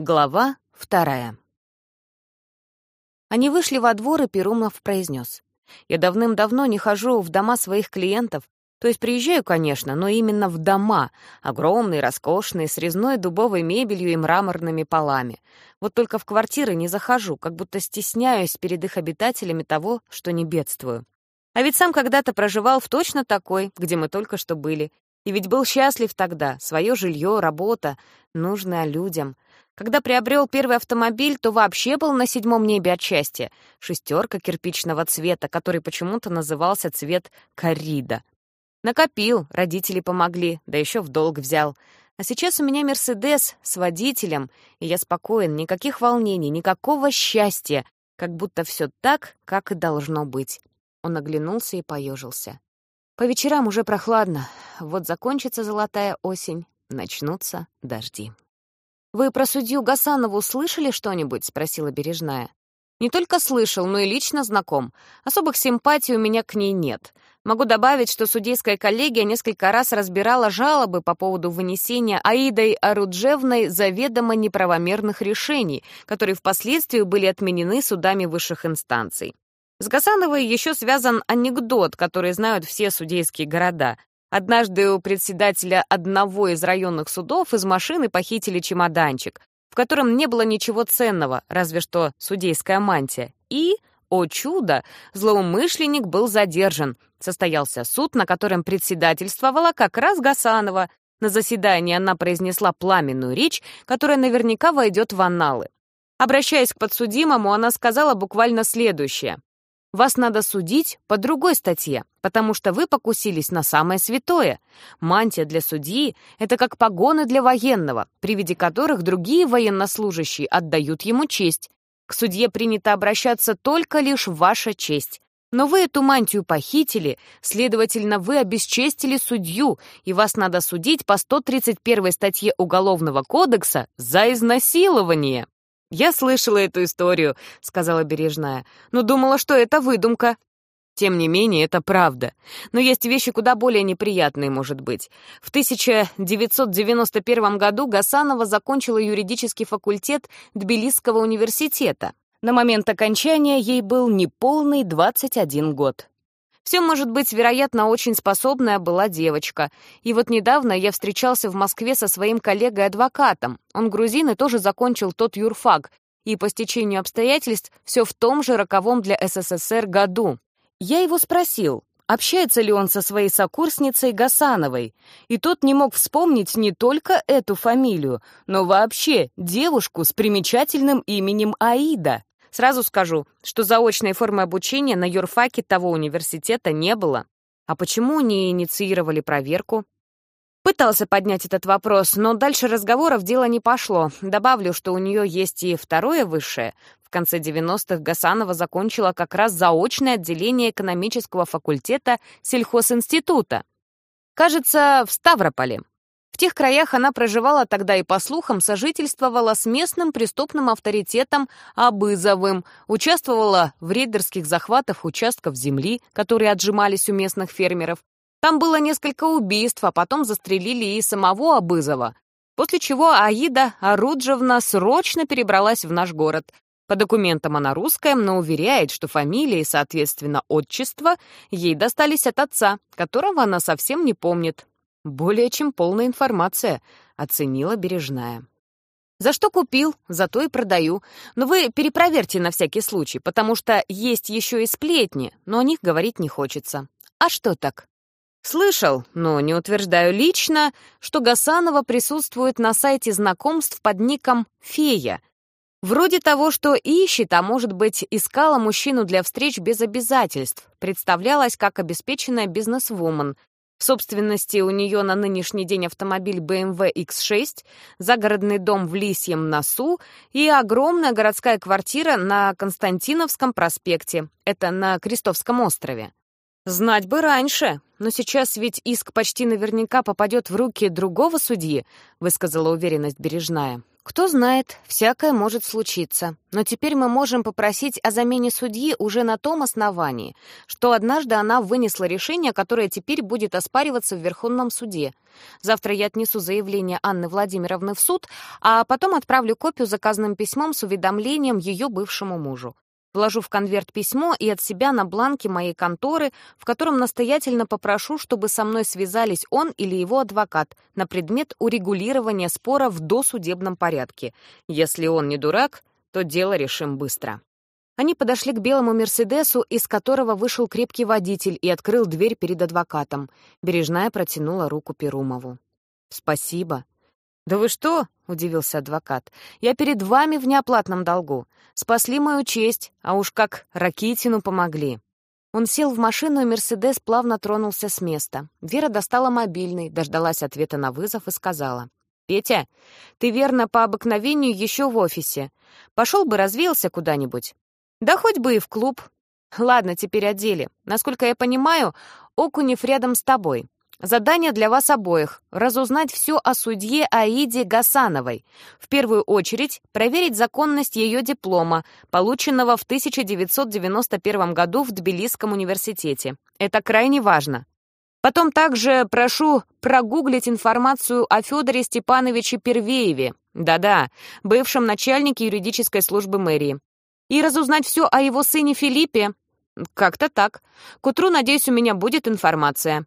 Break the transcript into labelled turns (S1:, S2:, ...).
S1: Глава вторая. Они вышли во двор, и Перумов произнес. «Я давным-давно не хожу в дома своих клиентов. То есть приезжаю, конечно, но именно в дома. Огромные, роскошные, с резной дубовой мебелью и мраморными полами. Вот только в квартиры не захожу, как будто стесняюсь перед их обитателями того, что не бедствую. А ведь сам когда-то проживал в точно такой, где мы только что были. И ведь был счастлив тогда. Свое жилье, работа, нужное людям. Когда приобрел первый автомобиль, то вообще был на седьмом небе от счастья. Шестерка кирпичного цвета, который почему-то назывался цвет коррида. Накопил, родители помогли, да еще в долг взял. А сейчас у меня Мерседес с водителем, и я спокоен, никаких волнений, никакого счастья, как будто все так, как и должно быть. Он оглянулся и поежился. По вечерам уже прохладно. Вот закончится золотая осень, начнутся дожди. «Вы про судью Гасанову слышали что-нибудь?» — спросила Бережная. «Не только слышал, но и лично знаком. Особых симпатий у меня к ней нет. Могу добавить, что судейская коллегия несколько раз разбирала жалобы по поводу вынесения Аидой Аруджевной заведомо неправомерных решений, которые впоследствии были отменены судами высших инстанций. С Гасановой еще связан анекдот, который знают все судейские города. Однажды у председателя одного из районных судов из машины похитили чемоданчик, в котором не было ничего ценного, разве что судейская мантия. И, о чудо, злоумышленник был задержан. Состоялся суд, на котором председательствовала как раз Гасанова. На заседании она произнесла пламенную речь, которая наверняка войдет в анналы. Обращаясь к подсудимому, она сказала буквально следующее. Вас надо судить по другой статье, потому что вы покусились на самое святое. Мантия для судьи — это как погоны для военного, при виде которых другие военнослужащие отдают ему честь. К судье принято обращаться только лишь ваша честь. Но вы эту мантию похитили, следовательно, вы обесчестили судью, и вас надо судить по 131 статье Уголовного кодекса за изнасилование. «Я слышала эту историю», — сказала Бережная, «но думала, что это выдумка». Тем не менее, это правда. Но есть вещи куда более неприятные, может быть. В 1991 году Гасанова закончила юридический факультет Тбилисского университета. На момент окончания ей был неполный 21 год. Все, может быть, вероятно, очень способная была девочка. И вот недавно я встречался в Москве со своим коллегой-адвокатом. Он грузин и тоже закончил тот юрфак. И по стечению обстоятельств все в том же роковом для СССР году. Я его спросил, общается ли он со своей сокурсницей Гасановой. И тот не мог вспомнить не только эту фамилию, но вообще девушку с примечательным именем Аида. Сразу скажу, что заочной формы обучения на юрфаке того университета не было. А почему не инициировали проверку? Пытался поднять этот вопрос, но дальше разговоров дело не пошло. Добавлю, что у нее есть и второе высшее. В конце 90-х Гасанова закончила как раз заочное отделение экономического факультета сельхозинститута. Кажется, в Ставрополе. Тех краях она проживала тогда и, по слухам, сожительствовала с местным преступным авторитетом Абызовым, участвовала в рейдерских захватах участков земли, которые отжимались у местных фермеров. Там было несколько убийств, а потом застрелили и самого Абызова, после чего Аида Оруджевна срочно перебралась в наш город. По документам она русская, но уверяет, что фамилия и, соответственно, отчество ей достались от отца, которого она совсем не помнит. «Более чем полная информация», — оценила Бережная. «За что купил, за то и продаю. Но вы перепроверьте на всякий случай, потому что есть еще и сплетни, но о них говорить не хочется. А что так?» Слышал, но не утверждаю лично, что Гасанова присутствует на сайте знакомств под ником «Фея». Вроде того, что ищет, а может быть, искала мужчину для встреч без обязательств, представлялась как обеспеченная бизнесвумен, в собственности у нее на нынешний день автомобиль BMW X6, загородный дом в Лисьем носу и огромная городская квартира на Константиновском проспекте, это на Крестовском острове. Знать бы раньше, но сейчас ведь иск почти наверняка попадет в руки другого судьи, высказала уверенность Бережная. Кто знает, всякое может случиться. Но теперь мы можем попросить о замене судьи уже на том основании, что однажды она вынесла решение, которое теперь будет оспариваться в Верховном суде. Завтра я отнесу заявление Анны Владимировны в суд, а потом отправлю копию заказным письмом с уведомлением ее бывшему мужу. Вложу в конверт письмо и от себя на бланке моей конторы, в котором настоятельно попрошу, чтобы со мной связались он или его адвокат на предмет урегулирования спора в досудебном порядке. Если он не дурак, то дело решим быстро. Они подошли к белому «Мерседесу», из которого вышел крепкий водитель и открыл дверь перед адвокатом. Бережная протянула руку Перумову. «Спасибо», «Да вы что?» — удивился адвокат. «Я перед вами в неоплатном долгу. Спасли мою честь, а уж как Ракитину помогли». Он сел в машину, и «Мерседес» плавно тронулся с места. Вера достала мобильный, дождалась ответа на вызов и сказала. «Петя, ты верно по обыкновению еще в офисе. Пошел бы развеялся куда-нибудь. Да хоть бы и в клуб. Ладно, теперь о деле. Насколько я понимаю, Окунев рядом с тобой. Задание для вас обоих — разузнать все о судье Аиде Гасановой. В первую очередь проверить законность ее диплома, полученного в 1991 году в Тбилисском университете. Это крайне важно. Потом также прошу прогуглить информацию о Федоре Степановиче Первееве, да-да, бывшем начальнике юридической службы мэрии. И разузнать все о его сыне Филиппе. Как-то так. К утру, надеюсь, у меня будет информация.